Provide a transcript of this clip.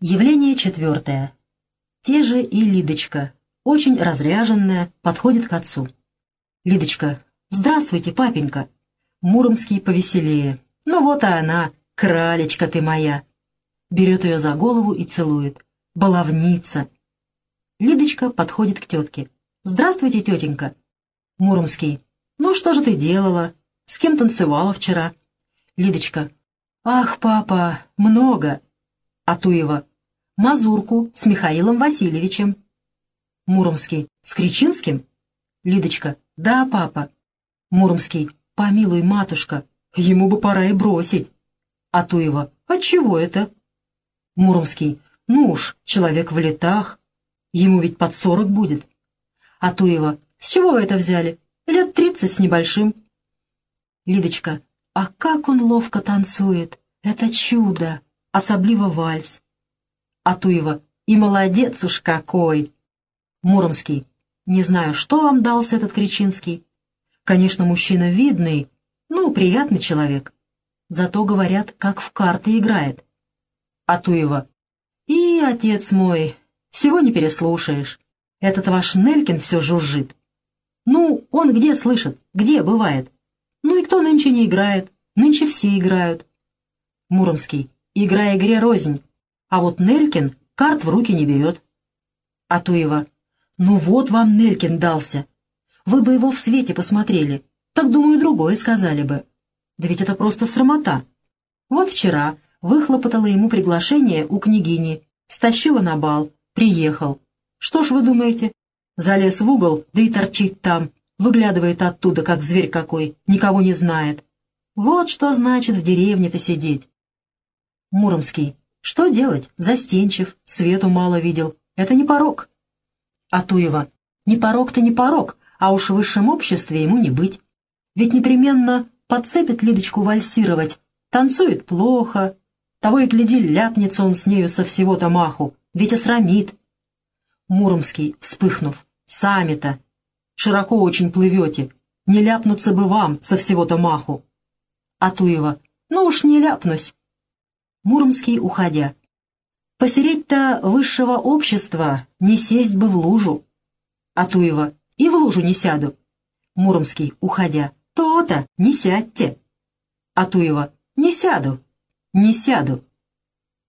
Явление четвертое. Те же и Лидочка, очень разряженная, подходит к отцу. Лидочка. «Здравствуйте, папенька». Муромский повеселее. «Ну вот и она, кралечка ты моя». Берет ее за голову и целует. «Баловница». Лидочка подходит к тетке. «Здравствуйте, тетенька». Муромский. «Ну что же ты делала? С кем танцевала вчера?» Лидочка. «Ах, папа, много!» Атуева. «Мазурку с Михаилом Васильевичем». Муромский. «С Кричинским?» Лидочка. «Да, папа». Муромский. «Помилуй, матушка, ему бы пора и бросить». Атуева. «Отчего это?» Муромский. «Ну уж, человек в летах. Ему ведь под сорок будет». Атуева. «С чего вы это взяли? Лет тридцать с небольшим». Лидочка. «А как он ловко танцует! Это чудо! Особливо вальс!» Атуева. «И молодец уж какой!» Муромский. «Не знаю, что вам дался этот Кричинский. Конечно, мужчина видный, ну, приятный человек. Зато, говорят, как в карты играет». Атуева. «И, отец мой, всего не переслушаешь. Этот ваш Нелькин все жужжит. Ну, он где слышит, где бывает? Ну и кто нынче не играет? Нынче все играют». Муромский. «Игра игре рознь. А вот Нелькин карт в руки не берет». Атуева. «Ну вот вам Нелькин дался. Вы бы его в свете посмотрели. Так, думаю, другое сказали бы. Да ведь это просто срамота. Вот вчера выхлопотала ему приглашение у княгини, стащила на бал, приехал. Что ж вы думаете? Залез в угол, да и торчит там, выглядывает оттуда, как зверь какой, никого не знает. Вот что значит в деревне-то сидеть. Муромский. Что делать? Застенчив, свету мало видел. Это не порог. Атуева. Не порог-то не порог, а уж в высшем обществе ему не быть. Ведь непременно подцепит Лидочку вальсировать. Танцует плохо. Того и гляди, ляпнется он с нею со всего-то маху. Ведь осрамит. Муромский, вспыхнув. Сами-то. Широко очень плывете. Не ляпнуться бы вам со всего-то маху. Атуева. Ну уж не ляпнусь. Муромский, уходя. Посереть-то высшего общества, не сесть бы в лужу. Атуева. И в лужу не сяду. Муромский, уходя. То-то, не сядьте. Атуева. Не сяду. Не сяду.